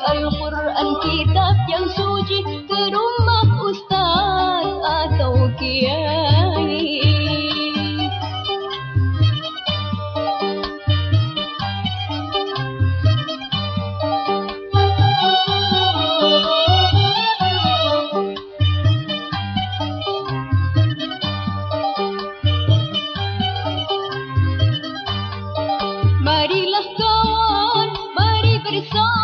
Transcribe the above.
Al-Quran kitab yang suci ke rumah ustaz atau kiai? Marilah kawan, mari bersama